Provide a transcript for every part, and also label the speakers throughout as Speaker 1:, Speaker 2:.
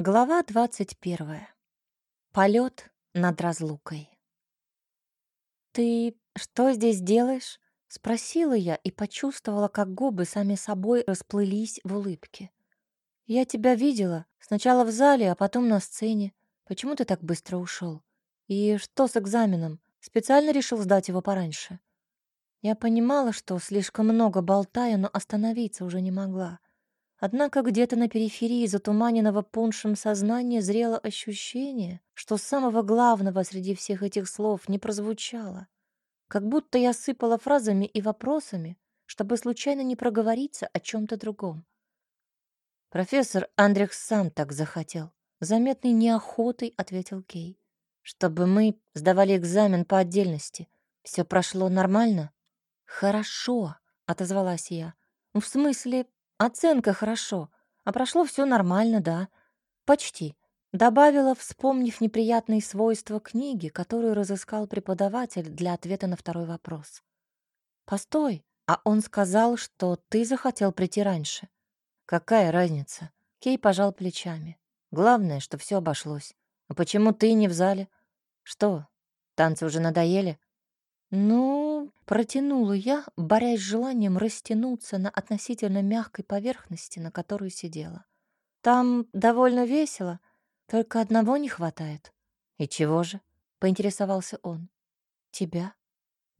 Speaker 1: Глава двадцать первая. Полет над разлукой. «Ты что здесь делаешь?» — спросила я и почувствовала, как губы сами собой расплылись в улыбке. «Я тебя видела. Сначала в зале, а потом на сцене. Почему ты так быстро ушел? И что с экзаменом? Специально решил сдать его пораньше?» Я понимала, что слишком много болтаю, но остановиться уже не могла. Однако где-то на периферии затуманенного пуншем сознания зрело ощущение, что самого главного среди всех этих слов не прозвучало. Как будто я сыпала фразами и вопросами, чтобы случайно не проговориться о чем-то другом. «Профессор Андрих сам так захотел», — заметной неохотой ответил Кей. «Чтобы мы сдавали экзамен по отдельности. Все прошло нормально?» «Хорошо», — отозвалась я. «В смысле, Оценка хорошо, а прошло все нормально, да. Почти. Добавила, вспомнив неприятные свойства книги, которую разыскал преподаватель для ответа на второй вопрос. «Постой, а он сказал, что ты захотел прийти раньше». «Какая разница?» Кей пожал плечами. «Главное, что все обошлось. А почему ты не в зале? Что, танцы уже надоели?» «Ну...» — протянула я, борясь с желанием растянуться на относительно мягкой поверхности, на которой сидела. «Там довольно весело, только одного не хватает». «И чего же?» — поинтересовался он. «Тебя?»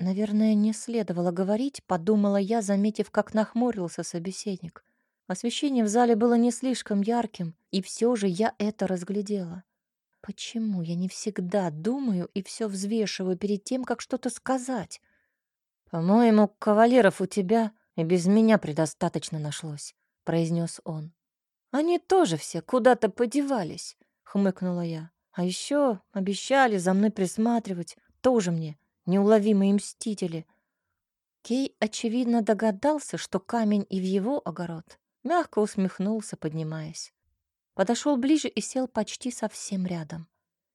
Speaker 1: Наверное, не следовало говорить, подумала я, заметив, как нахмурился собеседник. Освещение в зале было не слишком ярким, и все же я это разглядела. Почему я не всегда думаю и все взвешиваю перед тем, как что-то сказать? По-моему, кавалеров у тебя и без меня предостаточно нашлось, произнес он. Они тоже все куда-то подевались, хмыкнула я. А еще обещали за мной присматривать, тоже мне неуловимые мстители. Кей очевидно догадался, что камень и в его огород. Мягко усмехнулся, поднимаясь подошел ближе и сел почти совсем рядом.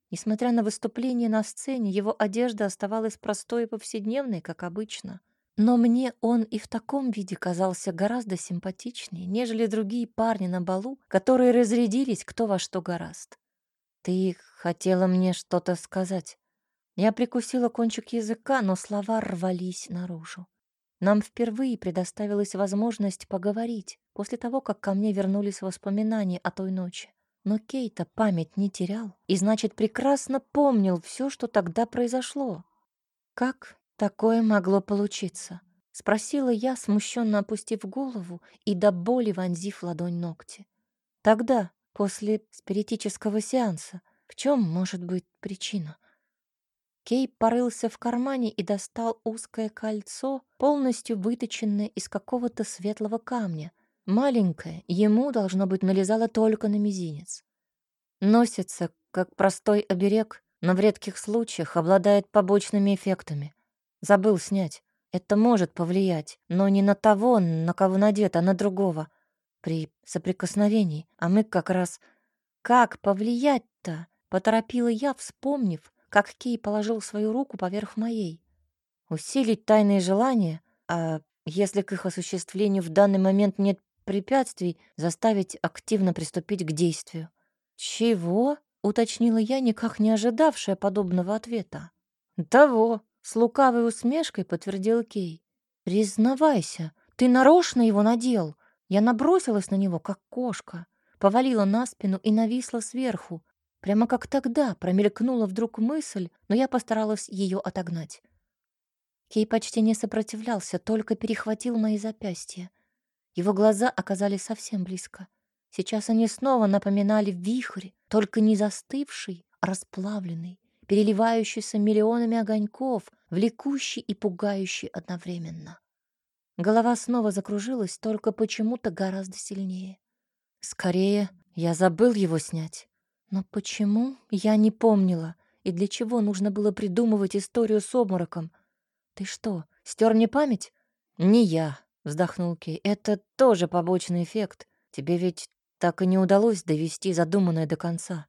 Speaker 1: Несмотря на выступление на сцене, его одежда оставалась простой и повседневной, как обычно. Но мне он и в таком виде казался гораздо симпатичнее, нежели другие парни на балу, которые разрядились кто во что гораст. «Ты хотела мне что-то сказать?» Я прикусила кончик языка, но слова рвались наружу. Нам впервые предоставилась возможность поговорить после того, как ко мне вернулись воспоминания о той ночи. Но Кейта память не терял и, значит, прекрасно помнил все, что тогда произошло. Как такое могло получиться? Спросила я, смущенно опустив голову и до боли вонзив ладонь ногти. Тогда, после спиритического сеанса, в чем может быть причина? Кей порылся в кармане и достал узкое кольцо, полностью выточенное из какого-то светлого камня. Маленькое, ему, должно быть, налезало только на мизинец. Носится, как простой оберег, но в редких случаях обладает побочными эффектами. Забыл снять. Это может повлиять, но не на того, на кого надето, а на другого. При соприкосновении. А мы как раз... Как повлиять-то? Поторопила я, вспомнив, как Кей положил свою руку поверх моей. Усилить тайные желания, а если к их осуществлению в данный момент нет препятствий, заставить активно приступить к действию. «Чего?» — уточнила я, никак не ожидавшая подобного ответа. «Того!» — с лукавой усмешкой подтвердил Кей. «Признавайся, ты нарочно его надел!» Я набросилась на него, как кошка, повалила на спину и нависла сверху, Прямо как тогда промелькнула вдруг мысль, но я постаралась ее отогнать. Кей почти не сопротивлялся, только перехватил мои запястья. Его глаза оказались совсем близко. Сейчас они снова напоминали вихрь, только не застывший, а расплавленный, переливающийся миллионами огоньков, влекущий и пугающий одновременно. Голова снова закружилась, только почему-то гораздо сильнее. Скорее, я забыл его снять. Но почему я не помнила? И для чего нужно было придумывать историю с обмороком? Ты что, стер мне память? Не я, вздохнул Кей. Это тоже побочный эффект. Тебе ведь так и не удалось довести задуманное до конца.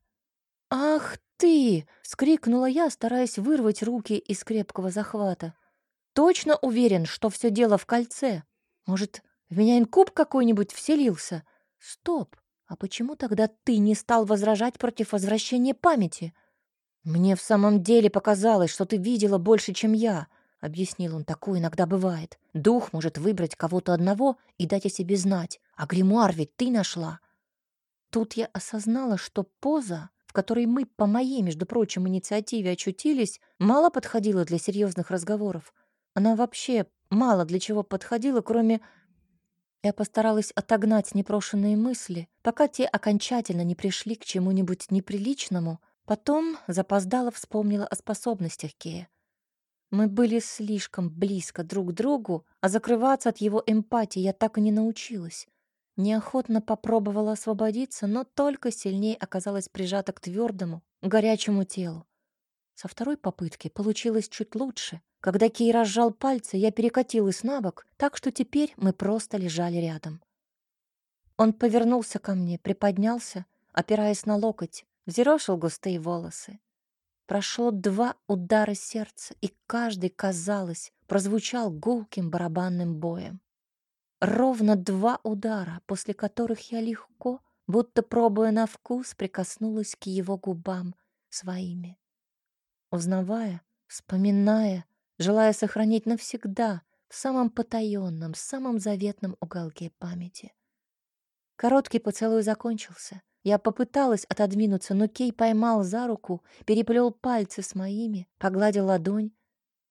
Speaker 1: Ах ты! вскрикнула я, стараясь вырвать руки из крепкого захвата. Точно уверен, что все дело в кольце. Может, в меня инкуб какой-нибудь вселился? Стоп! А почему тогда ты не стал возражать против возвращения памяти? Мне в самом деле показалось, что ты видела больше, чем я, объяснил он. Такое иногда бывает. Дух может выбрать кого-то одного и дать о себе знать. А гримуар ведь ты нашла. Тут я осознала, что поза, в которой мы по моей, между прочим, инициативе очутились, мало подходила для серьезных разговоров. Она вообще мало для чего подходила, кроме я постаралась отогнать непрошенные мысли, пока те окончательно не пришли к чему-нибудь неприличному. Потом запоздало вспомнила о способностях Кея. Мы были слишком близко друг к другу, а закрываться от его эмпатии я так и не научилась. Неохотно попробовала освободиться, но только сильнее оказалась прижата к твердому, горячему телу. Со второй попытки получилось чуть лучше, когда Кей разжал пальцы, я перекатилась на бок, так что теперь мы просто лежали рядом. Он повернулся ко мне, приподнялся, опираясь на локоть, взъерошил густые волосы. Прошло два удара сердца, и каждый, казалось, прозвучал гулким барабанным боем. Ровно два удара, после которых я легко, будто пробуя на вкус, прикоснулась к его губам своими. Узнавая, вспоминая, желая сохранить навсегда в самом потаенном, самом заветном уголке памяти. Короткий поцелуй закончился. Я попыталась отодвинуться, но Кей поймал за руку, переплел пальцы с моими, погладил ладонь.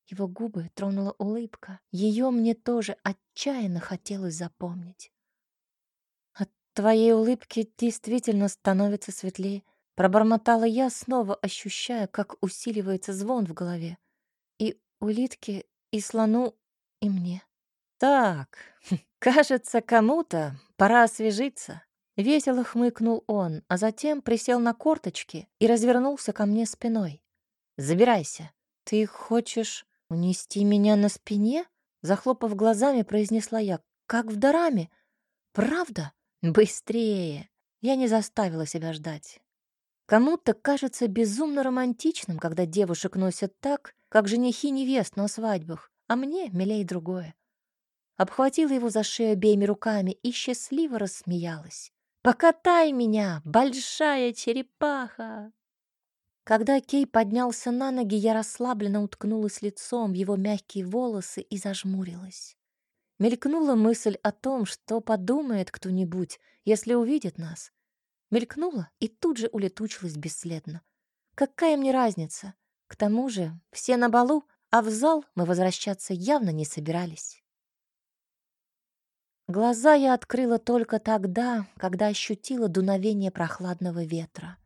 Speaker 1: Его губы тронула улыбка. Ее мне тоже отчаянно хотелось запомнить. От твоей улыбки действительно становится светлее. Пробормотала я, снова ощущая, как усиливается звон в голове улитке и слону, и мне. «Так, кажется, кому-то пора освежиться», — весело хмыкнул он, а затем присел на корточки и развернулся ко мне спиной. «Забирайся. Ты хочешь унести меня на спине?» Захлопав глазами, произнесла я. «Как в дараме? Правда? Быстрее!» Я не заставила себя ждать. Кому-то кажется безумно романтичным, когда девушек носят так, как женихи невест на свадьбах, а мне милей другое. Обхватила его за шею обеими руками и счастливо рассмеялась. «Покатай меня, большая черепаха!» Когда Кей поднялся на ноги, я расслабленно уткнулась лицом в его мягкие волосы и зажмурилась. Мелькнула мысль о том, что подумает кто-нибудь, если увидит нас. Мелькнула и тут же улетучилась бесследно. Какая мне разница? К тому же все на балу, а в зал мы возвращаться явно не собирались. Глаза я открыла только тогда, когда ощутила дуновение прохладного ветра.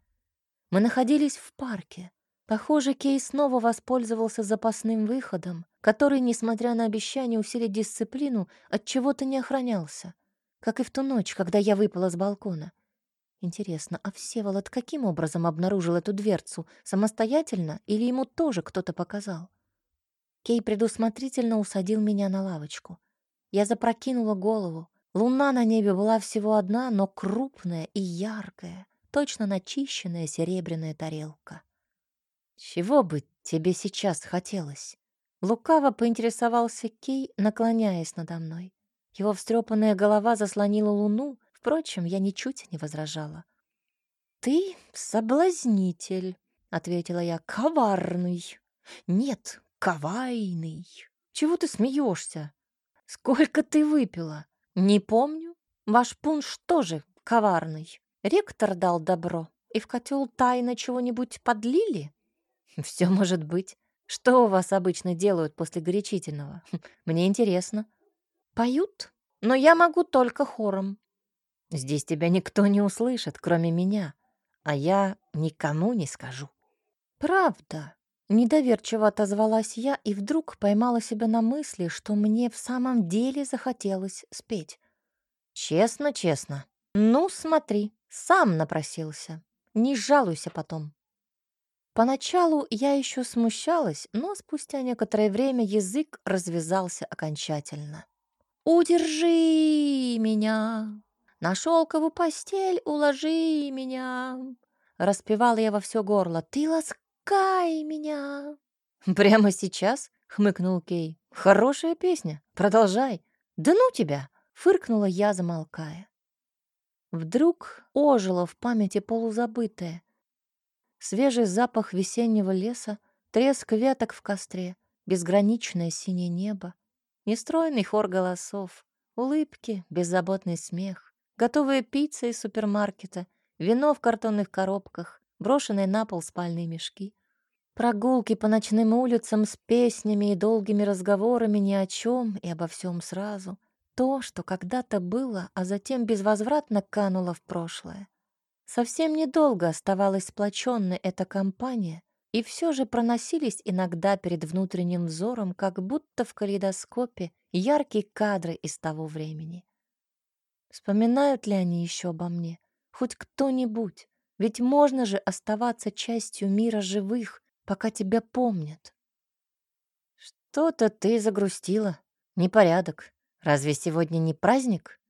Speaker 1: Мы находились в парке. Похоже, Кей снова воспользовался запасным выходом, который, несмотря на обещание усилить дисциплину, от чего-то не охранялся, как и в ту ночь, когда я выпала с балкона. Интересно, а Всеволод каким образом обнаружил эту дверцу? Самостоятельно или ему тоже кто-то показал? Кей предусмотрительно усадил меня на лавочку. Я запрокинула голову. Луна на небе была всего одна, но крупная и яркая, точно начищенная серебряная тарелка. «Чего бы тебе сейчас хотелось?» Лукаво поинтересовался Кей, наклоняясь надо мной. Его встрепанная голова заслонила луну, Впрочем, я ничуть не возражала. «Ты соблазнитель», — ответила я, — «коварный». «Нет, ковайный. Чего ты смеешься? Сколько ты выпила? Не помню. Ваш пунш тоже коварный. Ректор дал добро, и в котел тайно чего-нибудь подлили? Все может быть. Что у вас обычно делают после горячительного? Мне интересно. Поют, но я могу только хором. Здесь тебя никто не услышит, кроме меня, а я никому не скажу. Правда? Недоверчиво отозвалась я и вдруг поймала себя на мысли, что мне в самом деле захотелось спеть. Честно, честно. Ну, смотри, сам напросился. Не жалуйся потом. Поначалу я еще смущалась, но спустя некоторое время язык развязался окончательно. «Удержи меня!» На шелковую постель уложи меня. Распевала я во все горло. Ты ласкай меня. Прямо сейчас? Хмыкнул Кей. Хорошая песня. Продолжай. Да ну тебя. Фыркнула я, замолкая. Вдруг ожило в памяти полузабытое. Свежий запах весеннего леса, треск веток в костре, безграничное синее небо, нестройный хор голосов, улыбки, беззаботный смех, готовые пиццы из супермаркета, вино в картонных коробках, брошенные на пол спальные мешки. Прогулки по ночным улицам с песнями и долгими разговорами ни о чем и обо всем сразу. То, что когда-то было, а затем безвозвратно кануло в прошлое. Совсем недолго оставалась сплоченной эта компания, и все же проносились иногда перед внутренним взором, как будто в калейдоскопе, яркие кадры из того времени. Вспоминают ли они еще обо мне? Хоть кто-нибудь? Ведь можно же оставаться частью мира живых, пока тебя помнят. Что-то ты загрустила. Непорядок. Разве сегодня не праздник?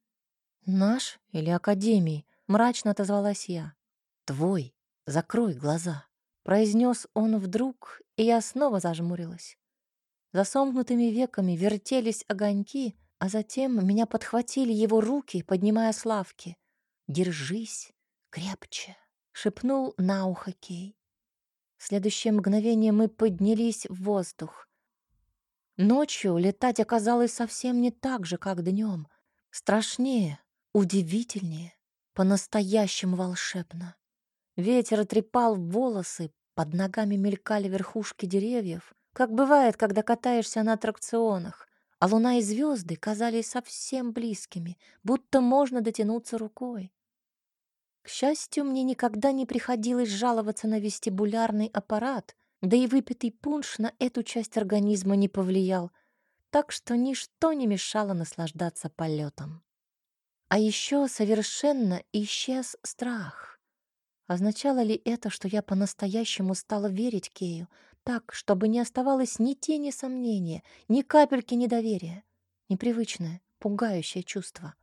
Speaker 1: Наш или Академии? Мрачно отозвалась я. «Твой, закрой глаза», — произнес он вдруг, и я снова зажмурилась. За сомкнутыми веками вертелись огоньки, а затем меня подхватили его руки, поднимая с лавки. «Держись крепче», — шепнул на ухо Кей. В следующее мгновение мы поднялись в воздух. Ночью летать оказалось совсем не так же, как днем. Страшнее, удивительнее по-настоящему волшебно. Ветер трепал волосы, под ногами мелькали верхушки деревьев, как бывает, когда катаешься на аттракционах, а луна и звезды казались совсем близкими, будто можно дотянуться рукой. К счастью, мне никогда не приходилось жаловаться на вестибулярный аппарат, да и выпитый пунш на эту часть организма не повлиял, так что ничто не мешало наслаждаться полетом. А еще совершенно исчез страх. Означало ли это, что я по-настоящему стала верить Кею, так, чтобы не оставалось ни тени сомнения, ни капельки недоверия? Непривычное, пугающее чувство.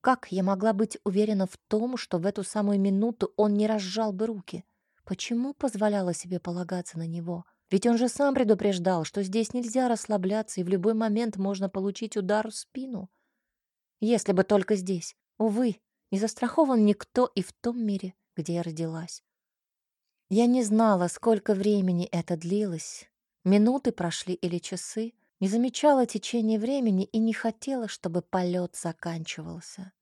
Speaker 1: Как я могла быть уверена в том, что в эту самую минуту он не разжал бы руки? Почему позволяла себе полагаться на него? Ведь он же сам предупреждал, что здесь нельзя расслабляться и в любой момент можно получить удар в спину. Если бы только здесь. Увы, не застрахован никто и в том мире, где я родилась. Я не знала, сколько времени это длилось. Минуты прошли или часы. Не замечала течение времени и не хотела, чтобы полет заканчивался.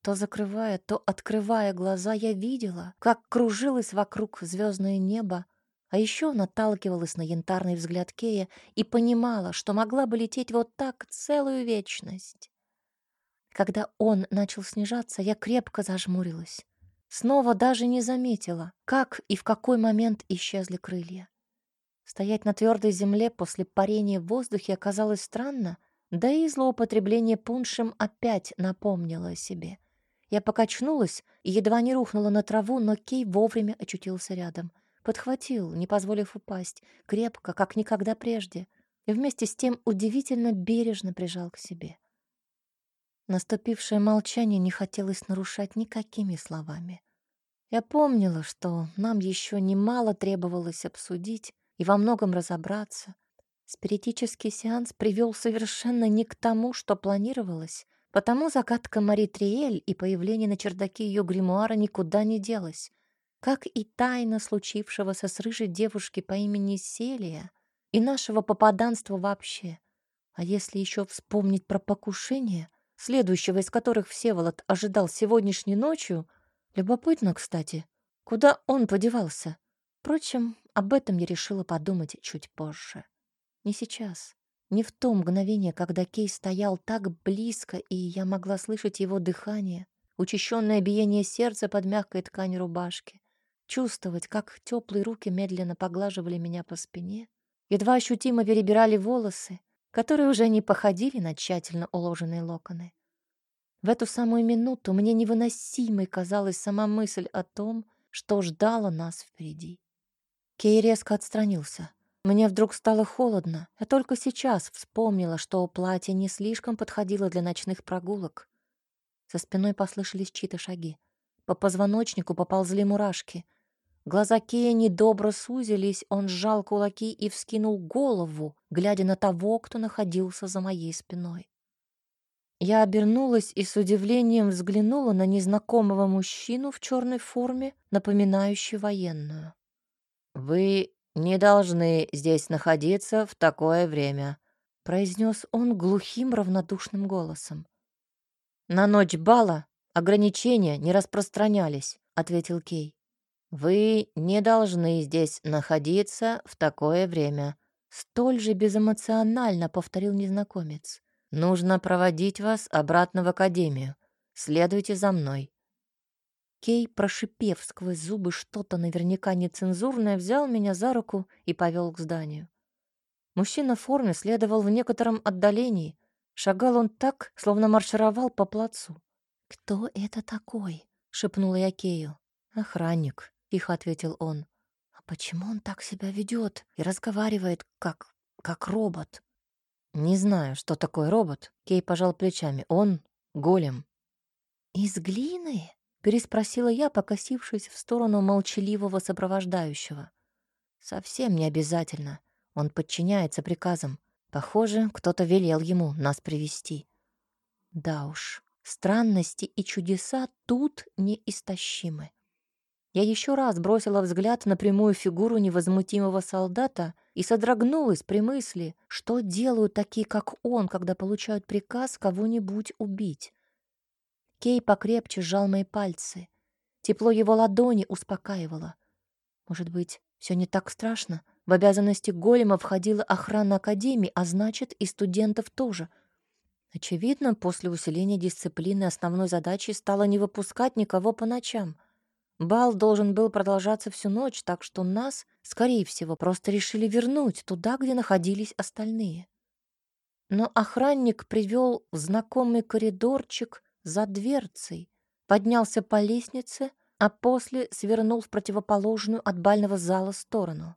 Speaker 1: То закрывая, то открывая глаза, я видела, как кружилось вокруг звездное небо, а еще наталкивалась на янтарный взгляд Кея и понимала, что могла бы лететь вот так целую вечность. Когда он начал снижаться, я крепко зажмурилась. Снова даже не заметила, как и в какой момент исчезли крылья. Стоять на твердой земле после парения в воздухе оказалось странно, да и злоупотребление пуншем опять напомнило о себе. Я покачнулась и едва не рухнула на траву, но Кей вовремя очутился рядом. Подхватил, не позволив упасть, крепко, как никогда прежде, и вместе с тем удивительно бережно прижал к себе. Наступившее молчание не хотелось нарушать никакими словами. Я помнила, что нам еще немало требовалось обсудить и во многом разобраться. Спиритический сеанс привел совершенно не к тому, что планировалось, потому загадка Мари Триэль и появление на чердаке ее гримуара никуда не делась, как и тайна случившегося с рыжей девушки по имени Селия и нашего попаданства вообще. А если еще вспомнить про покушение — следующего из которых Всеволод ожидал сегодняшней ночью, любопытно, кстати, куда он подевался. Впрочем, об этом я решила подумать чуть позже. Не сейчас, не в то мгновение, когда Кей стоял так близко, и я могла слышать его дыхание, учащенное биение сердца под мягкой тканью рубашки, чувствовать, как теплые руки медленно поглаживали меня по спине, едва ощутимо перебирали волосы, которые уже не походили на тщательно уложенные локоны. В эту самую минуту мне невыносимой казалась сама мысль о том, что ждало нас впереди. Кей резко отстранился. Мне вдруг стало холодно. Я только сейчас вспомнила, что платье не слишком подходило для ночных прогулок. За спиной послышались чьи-то шаги. По позвоночнику поползли мурашки. Глаза Кея недобро сузились, он сжал кулаки и вскинул голову, глядя на того, кто находился за моей спиной. Я обернулась и с удивлением взглянула на незнакомого мужчину в черной форме, напоминающей военную. «Вы не должны здесь находиться в такое время», — произнес он глухим равнодушным голосом. «На ночь бала ограничения не распространялись», — ответил Кей. «Вы не должны здесь находиться в такое время», — столь же безэмоционально повторил незнакомец. «Нужно проводить вас обратно в академию. Следуйте за мной». Кей, прошипев сквозь зубы что-то наверняка нецензурное, взял меня за руку и повел к зданию. Мужчина в форме следовал в некотором отдалении. Шагал он так, словно маршировал по плацу. «Кто это такой?» — шепнула я Кею. «Охранник», тихо ответил он. А почему он так себя ведет и разговаривает как как робот? Не знаю, что такое робот. Кей пожал плечами. Он голем. Из глины? переспросила я, покосившись в сторону молчаливого сопровождающего. Совсем не обязательно. Он подчиняется приказам. Похоже, кто-то велел ему нас привести. Да уж, странности и чудеса тут неистощимы. Я еще раз бросила взгляд на прямую фигуру невозмутимого солдата и содрогнулась при мысли, что делают такие, как он, когда получают приказ кого-нибудь убить. Кей покрепче сжал мои пальцы. Тепло его ладони успокаивало. Может быть, все не так страшно? В обязанности голема входила охрана Академии, а значит, и студентов тоже. Очевидно, после усиления дисциплины основной задачей стало не выпускать никого по ночам — Бал должен был продолжаться всю ночь, так что нас, скорее всего, просто решили вернуть туда, где находились остальные. Но охранник привел в знакомый коридорчик за дверцей, поднялся по лестнице, а после свернул в противоположную от бального зала сторону.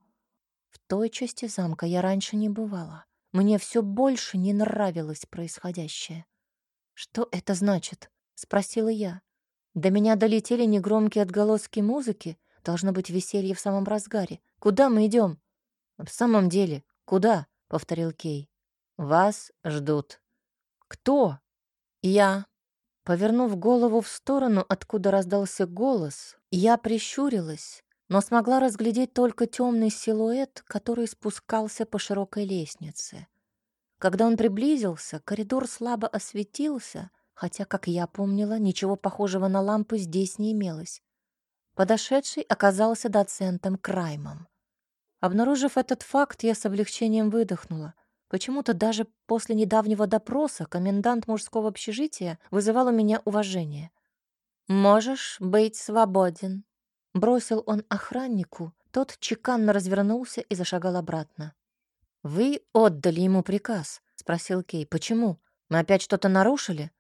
Speaker 1: В той части замка я раньше не бывала. Мне все больше не нравилось происходящее. «Что это значит?» — спросила я. До меня долетели негромкие отголоски музыки. Должно быть веселье в самом разгаре. Куда мы идем? В самом деле, куда? повторил Кей. Вас ждут. Кто? Я. Повернув голову в сторону, откуда раздался голос, я прищурилась, но смогла разглядеть только темный силуэт, который спускался по широкой лестнице. Когда он приблизился, коридор слабо осветился, хотя, как я помнила, ничего похожего на лампу здесь не имелось. Подошедший оказался доцентом Краймом. Обнаружив этот факт, я с облегчением выдохнула. Почему-то даже после недавнего допроса комендант мужского общежития вызывал у меня уважение. «Можешь быть свободен», — бросил он охраннику. Тот чеканно развернулся и зашагал обратно. «Вы отдали ему приказ?» — спросил Кей. «Почему? Мы опять что-то нарушили?»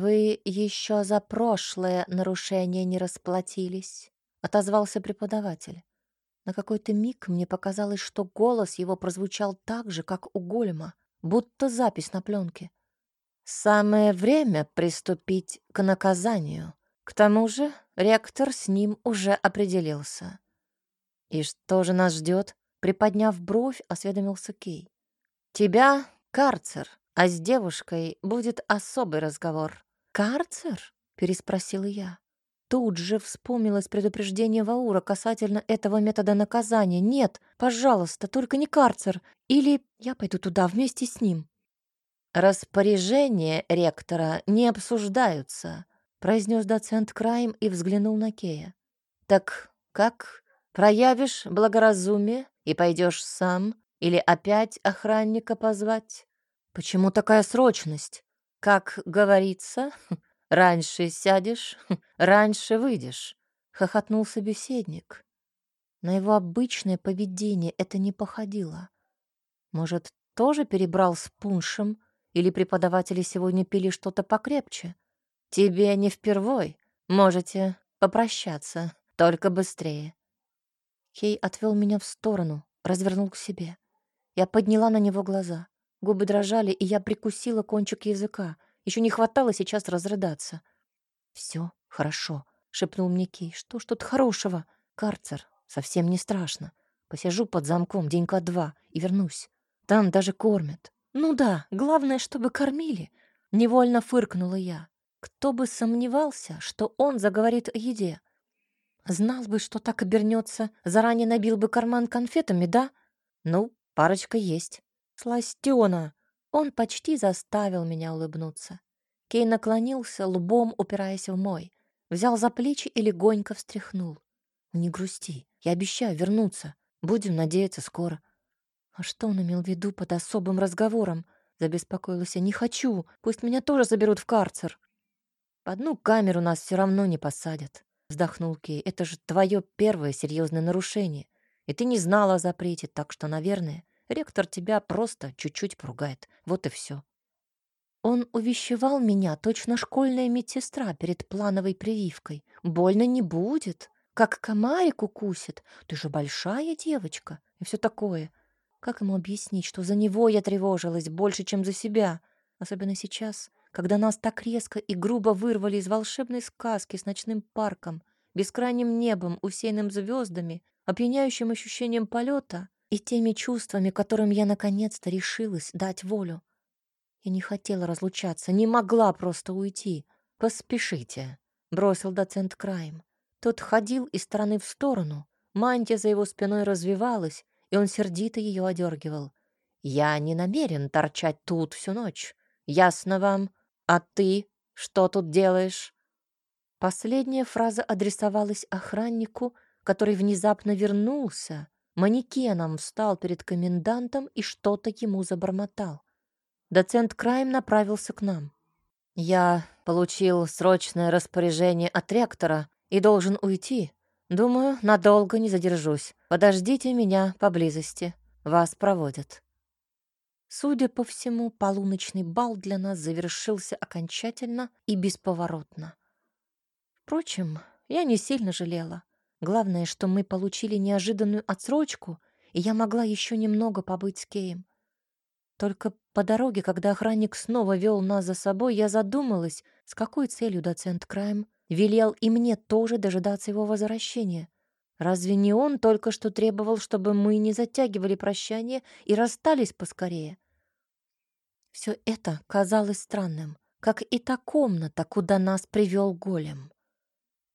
Speaker 1: «Вы еще за прошлое нарушение не расплатились», — отозвался преподаватель. На какой-то миг мне показалось, что голос его прозвучал так же, как у голема, будто запись на пленке. «Самое время приступить к наказанию. К тому же ректор с ним уже определился». «И что же нас ждет?» Приподняв бровь, осведомился Кей. «Тебя — карцер, а с девушкой будет особый разговор. «Карцер?» — переспросила я. Тут же вспомнилось предупреждение Ваура касательно этого метода наказания. «Нет, пожалуйста, только не карцер. Или я пойду туда вместе с ним». «Распоряжения ректора не обсуждаются», — произнес доцент Крайм и взглянул на Кея. «Так как? Проявишь благоразумие и пойдешь сам? Или опять охранника позвать? Почему такая срочность?» Как говорится, раньше сядешь, раньше выйдешь, хохотнул собеседник. На его обычное поведение это не походило. Может, тоже перебрал с пуншем, или преподаватели сегодня пили что-то покрепче? Тебе не впервой. Можете попрощаться, только быстрее. Хей отвел меня в сторону, развернул к себе. Я подняла на него глаза. Губы дрожали, и я прикусила кончик языка. Еще не хватало сейчас разрыдаться. Все хорошо», — шепнул мне Кей. «Что ж тут хорошего? Карцер. Совсем не страшно. Посижу под замком денька два и вернусь. Там даже кормят. Ну да, главное, чтобы кормили. Невольно фыркнула я. Кто бы сомневался, что он заговорит о еде. Знал бы, что так обернется, заранее набил бы карман конфетами, да? Ну, парочка есть. Сластена. Он почти заставил меня улыбнуться. Кей наклонился, лбом упираясь в мой. Взял за плечи и легонько встряхнул. «Не грусти, я обещаю вернуться. Будем надеяться скоро». «А что он имел в виду под особым разговором?» Забеспокоилась я. «Не хочу, пусть меня тоже заберут в карцер». «В одну камеру нас все равно не посадят», — вздохнул Кей. «Это же твое первое серьезное нарушение, и ты не знала о запрете, так что, наверное, ректор тебя просто чуть-чуть поругает. Вот и все. Он увещевал меня, точно школьная медсестра перед плановой прививкой. Больно не будет, как комарик укусит. Ты же большая девочка и все такое. Как ему объяснить, что за него я тревожилась больше, чем за себя? Особенно сейчас, когда нас так резко и грубо вырвали из волшебной сказки с ночным парком, бескрайним небом, усеянным звездами, опьяняющим ощущением полета и теми чувствами, которым я наконец-то решилась дать волю. Я не хотела разлучаться, не могла просто уйти. «Поспешите», — бросил доцент Крайм. Тот ходил из стороны в сторону, мантия за его спиной развивалась, и он сердито ее одергивал. «Я не намерен торчать тут всю ночь. Ясно вам? А ты что тут делаешь?» Последняя фраза адресовалась охраннику, который внезапно вернулся, манекеном встал перед комендантом и что-то ему забормотал. Доцент Крайм направился к нам. «Я получил срочное распоряжение от ректора и должен уйти. Думаю, надолго не задержусь. Подождите меня поблизости. Вас проводят». Судя по всему, полуночный бал для нас завершился окончательно и бесповоротно. Впрочем, я не сильно жалела. Главное, что мы получили неожиданную отсрочку, и я могла еще немного побыть с Кеем. Только по дороге, когда охранник снова вел нас за собой, я задумалась, с какой целью доцент Крайм велел и мне тоже дожидаться его возвращения. Разве не он только что требовал, чтобы мы не затягивали прощание и расстались поскорее? Все это казалось странным, как и та комната, куда нас привел голем.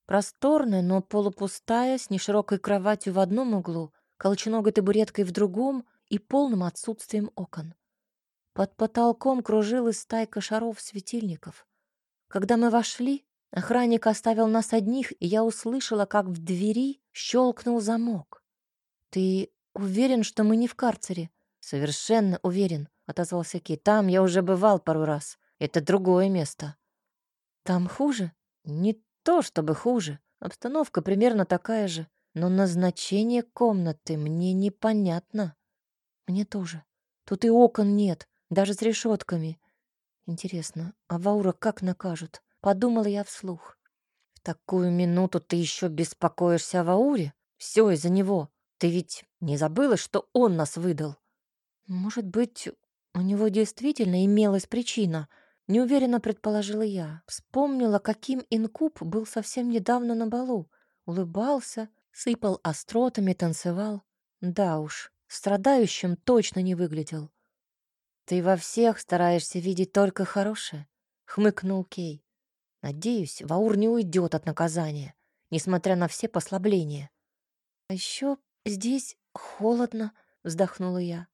Speaker 1: Просторная, но полупустая, с неширокой кроватью в одном углу, колченогой табуреткой в другом и полным отсутствием окон. Под потолком кружилась стайка шаров-светильников. Когда мы вошли, охранник оставил нас одних, и я услышала, как в двери щелкнул замок. «Ты уверен, что мы не в карцере?» «Совершенно уверен», — отозвался Ки. «Там я уже бывал пару раз. Это другое место». «Там хуже?» «Не то чтобы хуже. Обстановка примерно такая же. Но назначение комнаты мне непонятно». «Мне тоже. Тут и окон нет даже с решетками. Интересно, а Ваура как накажут? Подумала я вслух. В такую минуту ты еще беспокоишься о Вауре? Все из-за него. Ты ведь не забыла, что он нас выдал? Может быть, у него действительно имелась причина. Неуверенно предположила я. Вспомнила, каким инкуб был совсем недавно на балу. Улыбался, сыпал остротами, танцевал. Да уж, страдающим точно не выглядел. «Ты во всех стараешься видеть только хорошее», — хмыкнул Кей. «Надеюсь, Ваур не уйдет от наказания, несмотря на все послабления». «А еще здесь холодно», — вздохнула я.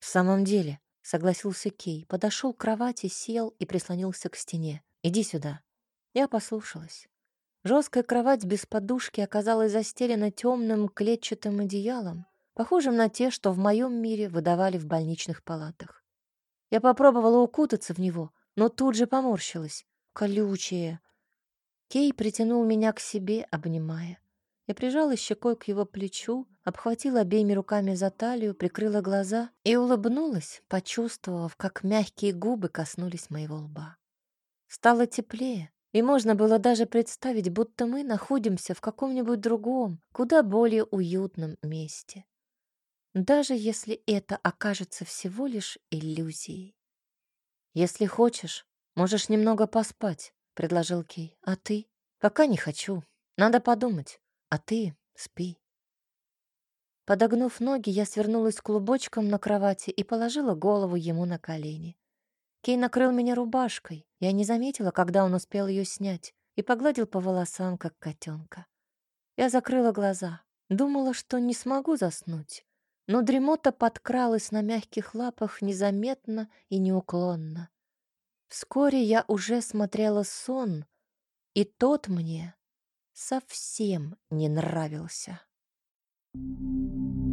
Speaker 1: «В самом деле», — согласился Кей, подошел к кровати, сел и прислонился к стене. «Иди сюда». Я послушалась. Жесткая кровать без подушки оказалась застелена темным клетчатым одеялом, похожим на те, что в моем мире выдавали в больничных палатах. Я попробовала укутаться в него, но тут же поморщилась. Колючее. Кей притянул меня к себе, обнимая. Я прижала щекой к его плечу, обхватила обеими руками за талию, прикрыла глаза и улыбнулась, почувствовав, как мягкие губы коснулись моего лба. Стало теплее, и можно было даже представить, будто мы находимся в каком-нибудь другом, куда более уютном месте даже если это окажется всего лишь иллюзией. «Если хочешь, можешь немного поспать», — предложил Кей. «А ты?» «Пока не хочу. Надо подумать. А ты спи». Подогнув ноги, я свернулась клубочком на кровати и положила голову ему на колени. Кей накрыл меня рубашкой. Я не заметила, когда он успел ее снять, и погладил по волосам, как котенка. Я закрыла глаза. Думала, что не смогу заснуть. Но дремота подкралась на мягких лапах незаметно и неуклонно. Вскоре я уже смотрела сон, и тот мне совсем не нравился. Thank you.